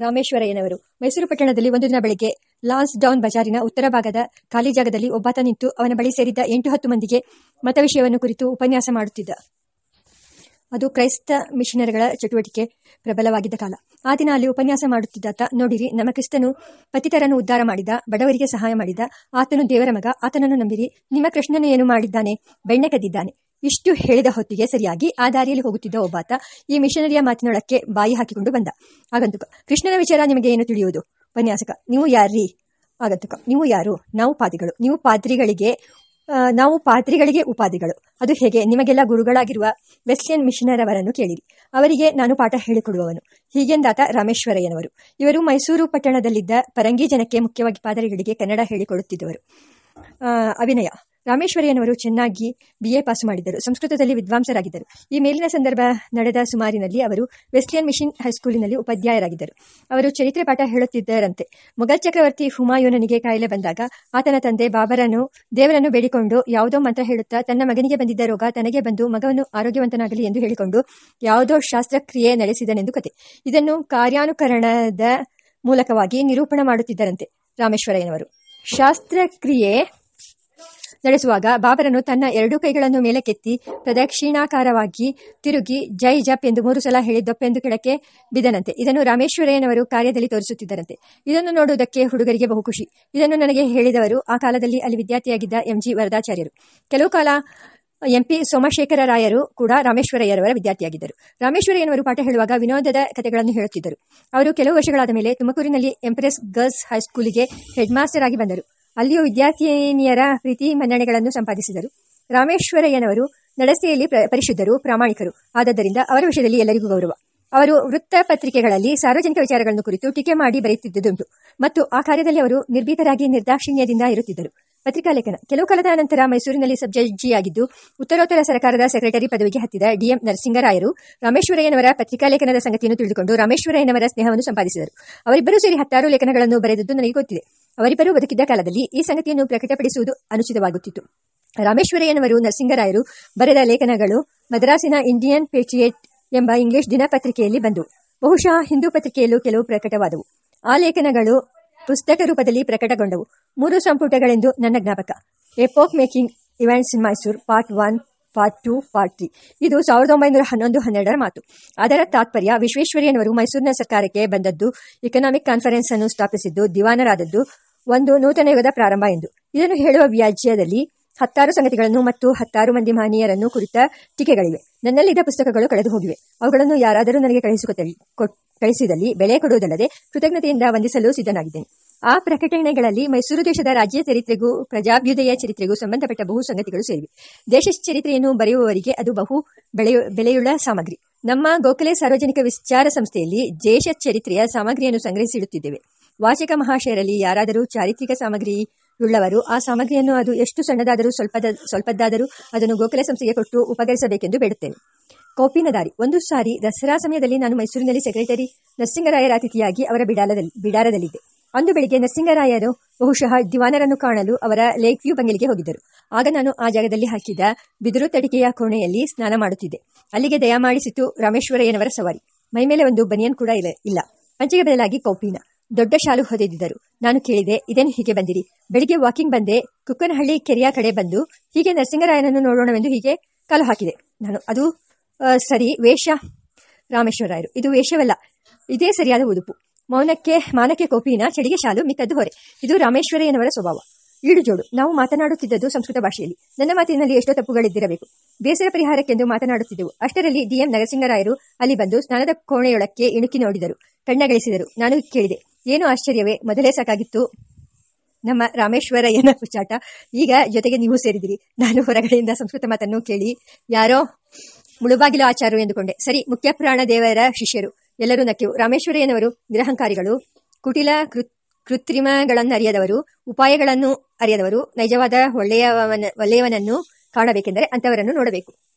ರಾಮೇಶ್ವರಯ್ಯನವರು. ಮೈಸೂರು ಪಟ್ಟಣದಲ್ಲಿ ಒಂದು ದಿನ ಬೆಳಿಗ್ಗೆ ಲಾನ್ಸ್ ಡೌನ್ ಬಜಾರಿನ ಉತ್ತರ ಭಾಗದ ಖಾಲಿ ಜಾಗದಲ್ಲಿ ಒಬ್ಬಾತ ನಿಂತು ಅವನ ಬಳಿ ಸೇರಿದ್ದ ಎಂಟು ಹತ್ತು ಮಂದಿಗೆ ಮತ ವಿಷಯವನ್ನು ಕುರಿತು ಉಪನ್ಯಾಸ ಮಾಡುತ್ತಿದ್ದ. ಅದು ಕ್ರೈಸ್ತ ಮಿಷನರಿಗಳ ಚಟುವಟಿಕೆ ಪ್ರಬಲವಾಗಿದ್ದ ಕಾಲ. ಆ ದಿನ ಅಲ್ಲಿ ಉಪನ್ಯಾಸ ಮಾಡುತ್ತಿದ್ದಾತ ನೋಡಿರಿ, ನಮ್ಮ ಕ್ರಿಸ್ತನು ಪತಿತರನ್ನು ಉದ್ಧಾರ ಮಾಡಿದ, ಬಡವರಿಗೆ ಸಹಾಯ ಮಾಡಿದ, ಆತನು ದೇವರ ಮಗ, ಆತನನ್ನು ನಂಬಿರಿ, ನಿಮ್ಮ ಕೃಷ್ಣನು ಏನು ಮಾಡಿದ್ದಾನೆ, ಬೆಣ್ಣೆ ಕದ್ದಿದ್ದಾನೆ. ಇಷ್ಟು ಹೇಳಿದ ಹೊತ್ತಿಗೆ ಸರಿಯಾಗಿ ಆ ದಾರಿಯಲ್ಲಿ ಹೋಗುತ್ತಿದ್ದ ಒಬ್ಬಾತ ಈ ಮಿಷನರಿಯ ಮಾತಿನೊಳಕ್ಕೆ ಬಾಯಿ ಹಾಕಿಕೊಂಡು ಬಂದ. ಆಗಂತುಕ, ಕೃಷ್ಣನ ವಿಚಾರ ನಿಮಗೆ ಏನು ತಿಳಿಯುವುದು? ಉಪನ್ಯಾಸಕ, ನೀವು ಯಾರ್ರೀ? ಆಗಂತುಕ, ನೀವು ಯಾರು? ನಾವು ಪಾದಿಗಳು. ನೀವು ಪಾದ್ರಿಗಳಿಗೆ ನಾವು ಪಾದ್ರಿಗಳಿಗೆ ಉಪಾದಿಗಳು. ಅದು ಹೇಗೆ? ನಿಮಗೆಲ್ಲ ಗುರುಗಳಾಗಿರುವ ವೆಸ್ಲಿಯನ್ ಮಿಷನರ್ ಅವರನ್ನು ಕೇಳಿರಿ. ಅವರಿಗೆ ನಾನು ಪಾಠ ಹೇಳಿಕೊಡುವವನು. ಹೀಗೆಂದಾತ ರಾಮೇಶ್ವರಯ್ಯನವರು. ಇವರು ಮೈಸೂರು ಪಟ್ಟಣದಲ್ಲಿದ್ದ ಪರಂಗಿ ಜನಕ್ಕೆ ಮುಖ್ಯವಾಗಿ ಪಾದರಿಗಳಿಗೆ ಕನ್ನಡ ಹೇಳಿಕೊಡುತ್ತಿದ್ದವರು. ಅಭಿನಯ. ರಾಮೇಶ್ವರಯ್ಯನವರು ಚೆನ್ನಾಗಿ ಬಿ ಎ ಪಾಸ್ ಮಾಡಿದರು ಸಂಸ್ಕೃತದಲ್ಲಿ ವಿದ್ವಾಂಸರಾಗಿದ್ದರು. ಈ ಮೇಲಿನ ಸಂದರ್ಭ ನಡೆದ ಸುಮಾರಿನಲ್ಲಿ ಅವರು ವೆಸ್ಲಿಯನ್ ಮಿಷನ್ ಹೈಸ್ಕೂಲಿನಲ್ಲಿ ಉಪಾಧ್ಯಾಯರಾಗಿದ್ದರು. ಅವರು ಚರಿತ್ರೆ ಪಾಠ ಹೇಳುತ್ತಿದ್ದರಂತೆ. ಮೊಘಲ್ ಚಕ್ರವರ್ತಿ ಹುಮಾಯೂನನಿಗೆ ಕಾಯಿಲೆ ಬಂದಾಗ ಆತನ ತಂದೆ ಬಾಬರನು ದೇವರನ್ನು ಬೇಡಿಕೊಂಡು ಯಾವುದೋ ಮಂತ್ರ ಹೇಳುತ್ತಾ ತನ್ನ ಮಗನಿಗೆ ಬಂದಿದ್ದ ರೋಗ ತನಗೆ ಬಂದು ಮಗವನ್ನು ಆರೋಗ್ಯವಂತನಾಗಲಿ ಎಂದು ಹೇಳಿಕೊಂಡು ಯಾವುದೋ ಶಾಸ್ತ್ರಕ್ರಿಯೆ ನಡೆಸಿದನೆಂದು ಕತೆ. ಇದನ್ನು ಕಾರ್ಯಾನುಕರಣದ ಮೂಲಕವಾಗಿ ನಿರೂಪಣೆ ಮಾಡುತ್ತಿದ್ದರಂತೆ ರಾಮೇಶ್ವರಯ್ಯನವರು ಶಾಸ್ತ್ರಕ್ರಿಯೆ ನಡೆಸುವಾಗ ಬಾಬರನು ತನ್ನ ಎರಡು ಕೈಗಳನ್ನು ಮೇಲಕ್ಕೆತ್ತಿ ಪ್ರದಕ್ಷಿಣಾಕಾರವಾಗಿ ತಿರುಗಿ, ಜೈ ಜಪ್ ಎಂದು ಮೂರು ಸಲ ಹೇಳಿ ದೊಪ್ಪೆಂದು ಕೆಳಕ್ಕೆ ಬಿದ್ದನಂತೆ. ಇದನ್ನು ರಾಮೇಶ್ವರಯ್ಯನವರು ಕಾರ್ಯದಲ್ಲಿ ತೋರಿಸುತ್ತಿದ್ದರಂತೆ. ಇದನ್ನು ನೋಡುವುದಕ್ಕೆ ಹುಡುಗರಿಗೆ ಬಹು ಖುಷಿ. ಇದನ್ನು ನನಗೆ ಹೇಳಿದವರು ಆ ಕಾಲದಲ್ಲಿ ಅಲ್ಲಿ ವಿದ್ಯಾರ್ಥಿಯಾಗಿದ್ದ ಎಂಜಿ ವರದಾಚಾರ್ಯರು. ಕೆಲವು ಕಾಲ ಎಂಪಿ ಸೋಮಶೇಖರ ರಾಯರು ಕೂಡ ರಾಮೇಶ್ವರಯ್ಯರವರ ವಿದ್ಯಾರ್ಥಿಯಾಗಿದ್ದರು. ರಾಮೇಶ್ವರಯ್ಯನವರು ಪಾಠ ಹೇಳುವಾಗ ವಿನೋದದ ಕಥೆಗಳನ್ನು ಹೇಳುತ್ತಿದ್ದರು. ಅವರು ಕೆಲವು ವರ್ಷಗಳಾದ ಮೇಲೆ ತುಮಕೂರಿನಲ್ಲಿ ಎಂಪ್ರೆಸ್ ಗರ್ಲ್ಸ್ ಹೈಸ್ಕೂಲಿಗೆ ಹೆಡ್ ಮಾಸ್ಟರ್ ಆಗಿ ಬಂದರು. ಅಲ್ಲಿಯೂ ವಿದ್ಯಾರ್ಥಿನಿಯರ ಪ್ರೀತಿ ಮನ್ನಣೆಗಳನ್ನು ಸಂಪಾದಿಸಿದರು. ರಾಮೇಶ್ವರಯ್ಯನವರು ನಡಸೆಯಲ್ಲಿ ಪ್ರ- ಪರಿಶುದ್ಧರು, ಪ್ರಾಮಾಣಿಕರು. ಆದ್ದರಿಂದ ಅವರ ವಿಷಯದಲ್ಲಿ ಎಲ್ಲರಿಗೂ ಗೌರವ. ಅವರು ವೃತ್ತಪತ್ರಿಕೆಗಳಲ್ಲಿ ಸಾರ್ವಜನಿಕ ವಿಚಾರಗಳನ್ನು ಕುರಿತು ಟೀಕೆ ಮಾಡಿ ಬರೆಯುತ್ತಿದ್ದುದುಂಟು. ಮತ್ತು ಆ ಕಾರ್ಯದಲ್ಲಿ ಅವರು ನಿರ್ಭೀತರಾಗಿ ನಿರ್ದಾಕ್ಷಿಣ್ಯದಿಂದ ಇರುತ್ತಿದ್ದರು. ಪತ್ರಿಕಾ ಲೇಖನ. ಕೆಲವು ಕಾಲದ ನಂತರ ಮೈಸೂರಿನಲ್ಲಿ ಸಬ್ ಜಡ್ಜಿಯಾಗಿದ್ದು ಉತ್ತರೋತ್ತರ ಸರ್ಕಾರದ ಸೆಕ್ರೆಟರಿ ಪದವಿಗೆ ಹತ್ತಿದ ಡಿಎಂ ನರಸಿಂಗರಾಯರು ರಾಮೇಶ್ವರಯ್ಯನವರ ಪತ್ರಿಕಾ ಲೇಖನದ ಸಂಗತಿಯನ್ನು ತಿಳಿದುಕೊಂಡು ರಾಮೇಶ್ವರಯ್ಯನವರ ಸ್ನೇಹವನ್ನು ಸಂಪಾದಿಸಿದರು. ಅವರಿಬ್ಬರೂ ಸೇರಿ ಹತ್ತಾರು ಲೇಖನಗಳನ್ನು ಬರೆದದ್ದು ನನಗೆ ಗೊತ್ತಿದೆ. ಅವರಿಬ್ಬರೂ ಬದುಕಿದ್ದ ಕಾಲದಲ್ಲಿ ಈ ಸಂಗತಿಯನ್ನು ಪ್ರಕಟಪಡಿಸುವುದು ಅನುಚಿತವಾಗುತ್ತಿತ್ತು. ರಾಮೇಶ್ವರಯ್ಯನವರು ನರಸಿಂಗರಾಯರು ಬರೆದ ಲೇಖನಗಳು ಮದ್ರಾಸಿನ ಇಂಡಿಯನ್ ಪೇಟ್ರಿಯೇಟ್ ಎಂಬ ಇಂಗ್ಲಿಷ್ ದಿನಪತ್ರಿಕೆಯಲ್ಲಿ ಬಂದು ಬಹುಶಃ ಹಿಂದೂ ಪತ್ರಿಕೆಯಲ್ಲೂ ಕೆಲವು ಪ್ರಕಟವಾದವು. ಆ ಲೇಖನಗಳು ಪುಸ್ತಕ ರೂಪದಲ್ಲಿ ಪ್ರಕಟಗೊಂಡವು. ಮೂರು ಸಂಪುಟಗಳೆಂದು ನನ್ನ ಜ್ಞಾಪಕ. Epoch making events in Mysore part one two three ಇದು ಸಾವಿರದ ಒಂಬೈನೂರ ಹನ್ನೊಂದು, ಹನ್ನೆರಡರ ಮಾತು. ಅದರ ತಾತ್ಪರ್ಯ ವಿಶ್ವೇಶ್ವರಯ್ಯನವರು ಮೈಸೂರಿನ ಸರ್ಕಾರಕ್ಕೆ ಬಂದದ್ದು ಇಕನಾಮಿಕ್ ಕಾನ್ಫರೆನ್ಸ್ ಅನ್ನು ಸ್ಥಾಪಿಸಿದ್ದು, ದಿವಾನರಾದದ್ದು, ಒಂದು ನೂತನ ಯುಗದ ಪ್ರಾರಂಭ ಎಂದು. ಇದನ್ನು ಹೇಳುವ ವ್ಯಾಜ್ಯದಲ್ಲಿ ಹತ್ತಾರು ಸಂಗತಿಗಳನ್ನು ಮತ್ತು ಹತ್ತಾರು ಮಂದಿ ಮಹನೀಯರನ್ನು ಕುರಿತ ಟೀಕೆಗಳಿವೆ. ನನ್ನಲ್ಲಿದ್ದ ಪುಸ್ತಕಗಳು ಕಳೆದು ಹೋಗಿವೆ. ಅವುಗಳನ್ನು ಯಾರಾದರೂ ನನಗೆ ಕಳಿಸಿಕೊಟ್ಟಲ್ಲಿ ಕೊಟ್- ಕಳಿಸಿದಲ್ಲಿ ಬೆಲೆ ಕೊಡುವುದಲ್ಲದೆ ಕೃತಜ್ಞತೆಯಿಂದ ವಂದಿಸಲು ಸಿದ್ಧನಾಗಿದ್ದೇನೆ. ಆ ಪ್ರಕಟಣೆಗಳಲ್ಲಿ ಮೈಸೂರು ದೇಶದ ರಾಜ್ಯ ಚರಿತ್ರೆಗೂ, ಪ್ರಜಾಭ್ಯುದಯ ಚರಿತ್ರೆಗೂ ಸಂಬಂಧಪಟ್ಟ ಬಹು ಸಂಗತಿಗಳು ಸೇರಿವೆ. ದೇಶ ಚರಿತ್ರೆಯನ್ನು ಬರೆಯುವವರಿಗೆ ಅದು ಬಹು ಬೆಳೆಯು, ಬೆಲೆಯುಳ್ಳ ಸಾಮಗ್ರಿ. ನಮ್ಮ ಗೋಖಲೆ ಸಾರ್ವಜನಿಕ ವಿಚಾರ ಸಂಸ್ಥೆಯಲ್ಲಿ ದೇಶ ಚರಿತ್ರೆಯ ಸಾಮಗ್ರಿಯನ್ನು ಸಂಗ್ರಹಿಸಿಡುತ್ತಿದ್ದೇವೆ. ವಾಚಕ ಮಹಾಶಯರಲ್ಲಿ ಯಾರಾದರೂ ಚಾರಿತ್ರಿಕ ಸಾಮಗ್ರಿಯುಳ್ಳವರು ಆ ಸಾಮಗ್ರಿಯನ್ನು ಅದು ಎಷ್ಟು ಸಣ್ಣದಾದರೂ ಸ್ವಲ್ಪದ, ಸ್ವಲ್ಪದ್ದಾದರೂ ಅದನ್ನು ಗೋಖಲೆ ಸಂಸ್ಥೆಗೆ ಕೊಟ್ಟು ಉಪಕರಿಸಬೇಕೆಂದು ಬೇಡುತ್ತೇನೆ. ಕೋಪಿನ ದಾರಿ. ಒಂದು ಸಾರಿ ದಸರಾ ಸಮಯದಲ್ಲಿ ನಾನು ಮೈಸೂರಿನಲ್ಲಿ ಸೆಕ್ರೆಟರಿ ನರಸಿಂಗರಾಯರ ಅತಿಥಿಯಾಗಿ ಅವರ ಬಿಡಾಲದಲ್ಲಿ, ಬಿಡಾರದಲ್ಲಿದ್ದೆ. ಅಂದು ಬೆಳಿಗ್ಗೆ ನರಸಿಂಗರಾಯರು ಬಹುಶಃ ದಿವಾನರನ್ನು ಕಾಣಲು ಅವರ ಲೇಕ್ ವ್ಯೂ ಬಂಗಿಲಿಗೆ ಹೋಗಿದ್ದರು. ಆಗ ನಾನು ಆ ಜಾಗದಲ್ಲಿ ಹಾಕಿದ ಬಿದಿರು ತಡಿಕೆಯ ಕೋಣೆಯಲ್ಲಿ ಸ್ನಾನ ಮಾಡುತ್ತಿದ್ದೆ. ಅಲ್ಲಿಗೆ ದಯಮಾಡಿಸಿತು ರಾಮೇಶ್ವರಯ್ಯನವರ ಸವಾರಿ. ಮೈಮೇಲೆ ಒಂದು ಬನಿಯನ್ ಕೂಡ ಇಲ್ಲ ಇಲ್ಲ. ಪಂಚೆಗೆ ಬದಲಾಗಿ ಕೌಪಿನ ದೊಡ್ಡ ಶಾಲು ಹೊದೆದಿದ್ದರು. ನಾನು ಕೇಳಿದೆ, ಇದೇನು ಹೀಗೆ ಬಂದಿರಿ? ಬೆಳಿಗ್ಗೆ ವಾಕಿಂಗ್ ಬಂದೆ, ಕುಕ್ಕನಹಳ್ಳಿ ಕೆರೆಯ ಕಡೆ ಬಂದು ಹೀಗೆ ನರಸಿಂಗರಾಯನನ್ನು ನೋಡೋಣವೆಂದು ಹೀಗೆ ಕಾಲು ಹಾಕಿದೆ. ನಾನು, ಅದು ಸರಿ, ವೇಷ. ರಾಮೇಶ್ವರಾಯರು ಇದು ವೇಷವಲ್ಲ, ಇದೇ ಸರಿಯಾದ ಉಡುಪು. ಮೌನಕ್ಕೆ, ಮಾನಕ್ಕೆ ಕೋಪಿನ ಚಳಿಗೆ ಶಾಲು ಮಿಕ್ಕದ್ದು ಹೊರೆ. ಇದು ರಾಮೇಶ್ವರಯ್ಯನವರ ಸ್ವಭಾವ. ಈಡು ಜೋಡು. ನಾವು ಮಾತನಾಡುತ್ತಿದ್ದದ್ದು ಸಂಸ್ಕೃತ ಭಾಷೆಯಲ್ಲಿ. ನನ್ನ ಮಾತಿನಲ್ಲಿ ಎಷ್ಟೋ ತಪ್ಪುಗಳಿದ್ದಿರಬೇಕು. ಬೇಸರ ಪರಿಹಾರಕ್ಕೆಂದು ಮಾತನಾಡುತ್ತಿದ್ದೆವು. ಅಷ್ಟರಲ್ಲಿ ಡಿಎಂ ನರಸಿಂಗರಾಯರು ಅಲ್ಲಿ ಬಂದು ಸ್ನಾನದ ಕೋಣೆಯೊಳಕ್ಕೆ ಇಣುಕಿ ನೋಡಿದರು. ಕಣ್ಣಗಳಿಸಿದರು ನಾನು ಕೇಳಿದೆ, ಏನು ಆಶ್ಚರ್ಯವೇ? ಮೊದಲೇ ಸಾಕಾಗಿತ್ತು. ನಮ್ಮ ರಾಮೇಶ್ವರಯ್ಯನ ಹುಚ್ಚಾಟ. ಈಗ ಜೊತೆಗೆ ನೀವು ಸೇರಿದಿರಿ. ನಾನು ಹೊರಗಡೆಯಿಂದ ಸಂಸ್ಕೃತ ಮಾತನ್ನು ಕೇಳಿ, ಯಾರೋ ಮುಳುಬಾಗಿಲು ಆಚಾರು ಎಂದುಕೊಂಡೆ. ಸರಿ ಮುಖ್ಯ ದೇವರ ಶಿಷ್ಯರು. ಎಲ್ಲರೂ ನಕ್ಕೆವು ರಾಮೇಶ್ವರಯ್ಯನವರು ನಿರಹಂಕಾರಿಗಳು, ಕುಟಿಲ ಕೃತ್ ಕೃತ್ರಿಮಗಳನ್ನು ಅರಿಯದವರು ಉಪಾಯಗಳನ್ನು ಅರಿಯದವರು, ನೈಜವಾದ ಒಳ್ಳೆಯವನ ಒಳ್ಳೆಯವನನ್ನು ಕಾಣಬೇಕೆಂದರೆ ಅಂಥವರನ್ನು ನೋಡಬೇಕು.